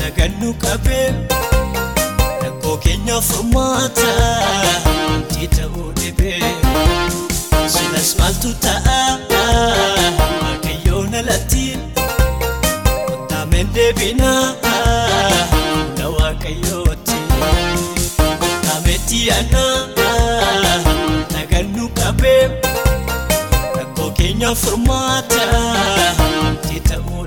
nagannu qabee rakkoo keenyaaf furmaata murtii ta'uu dhibee silas maaltu ta'a waaqayyoon alatti kuntaameen deebinaa fuula waaqayyooti kuntaameentii aanaa nagannu qabee rakkoo keenyaaf furmaata murtii ta'uu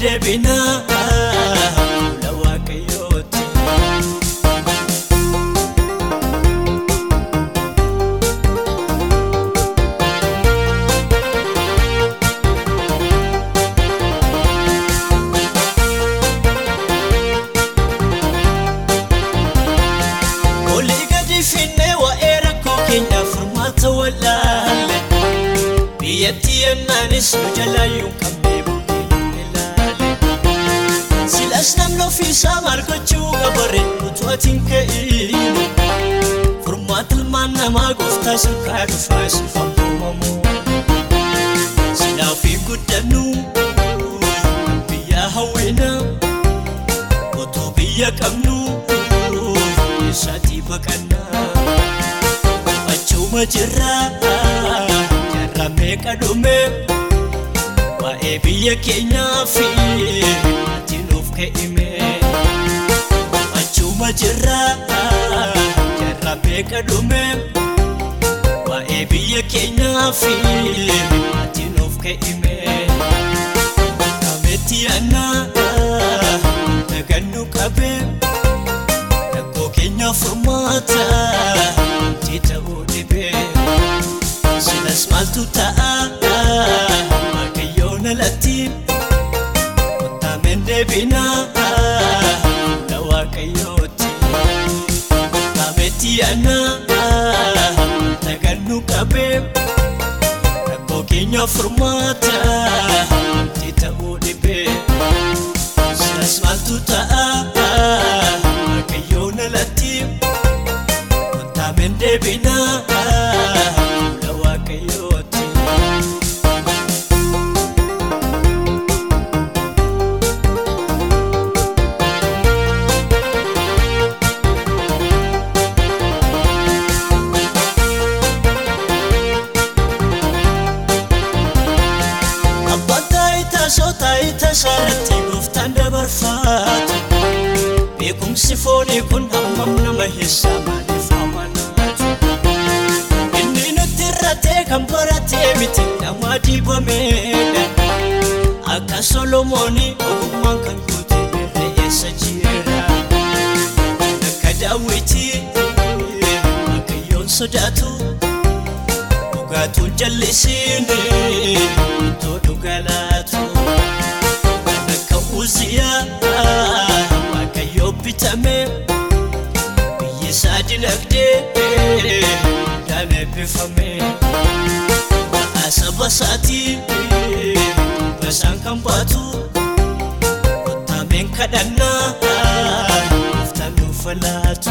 deebinaa fuula waaqayyooti. Olii gadi finnee waa'ee rakkoo keenyaaf furmaata wallaalle biyyatti yennaanis nu jalaayyuu qabnee silas namni ofiisaa maal gochuu qabarre utuu ati hin ka'iin furmaata ilmaan namaa gooftaa sirkaa dhufaa siifan uumamu silaaf hin guddannu biyya hawwina utuu biyya qabnu isaatii baqannaa achuma jirraa jarra meeqa dhume waa'ee biyya keenyaa fi nuuf ka'ime achuma jirraa jarra meeqa dhume waa'ee biyya keenyaa fi ati nuuf ka'ime kametti annaa nagannu qabee rakkoo keenya furmaata itti ta'uu dhibee silas maaltu ta'a waaqayyoon alatti deebinaa fuula waaqayyooti kaametti aanaa nagannu qabee rakkoo keenya furmaata kan baratee miti nama dibameedha akka solomoonii ogummaan kan guute irra eessa jira akka daawwitii waaqayyoon sodaatu dhugaatuun jallisiin ittoo dhugalaatu kan akka uziyaa waaqayyoo bitame biyyi isaa dinagdee daan eebbifame saba isaatii basaan kan baatu kottaameen kadhannaa gooftaan nuuf laatu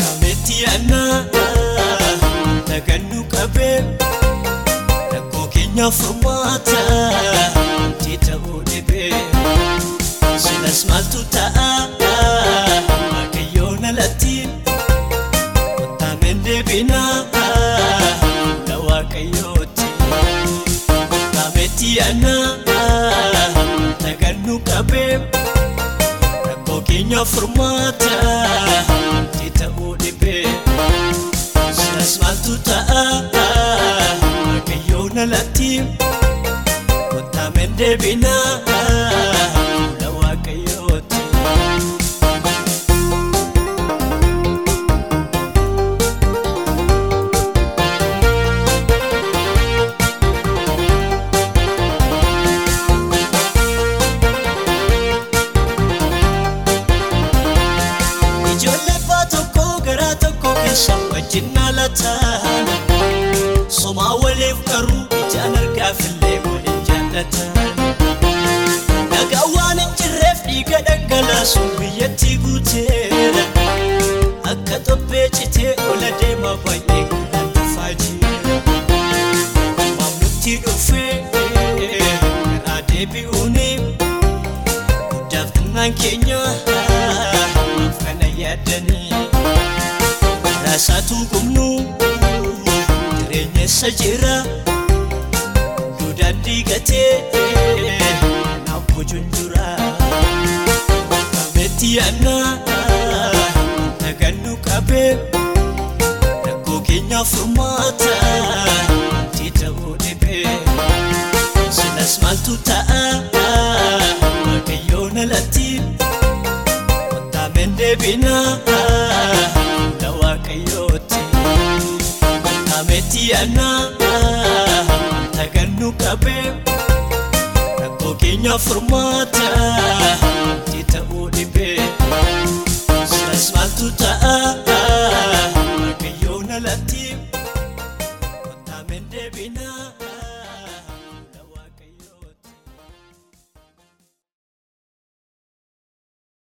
kametti yaannaa nagannu qabee rakkoo keenya furmaata itti ta'uu dhibee silas maaltu ta'a kaametti yaannaa nagannu qabee rakkoo keenya furmaata itti ta'uu dhibee silas maaltu ta'a waaqayyoon alatti kontaameen deebinaa fuula wajjin alataan somaa waliif garuu ijaan argaafillee waliin jaallatan nagaa waan hin jirreef dhiiga dhangalaasuun biyyattii guuteera akka xobbee citee ola deema baay'ee kanaan dhufaa jira maamnutti dhufee karaa deebi'uuni guddaaf xinnaan keenya maaf kana yaadanii raasaatu gumnu jireenya isa jira hunduu daandii gatee naaf bojuun jira yaannaa nagannu qabee rakkoo keenya furmaata yaannaa nagannu qabee rakkoo keenya furmaata itti ta'uu dhibee silas maaltu ta'a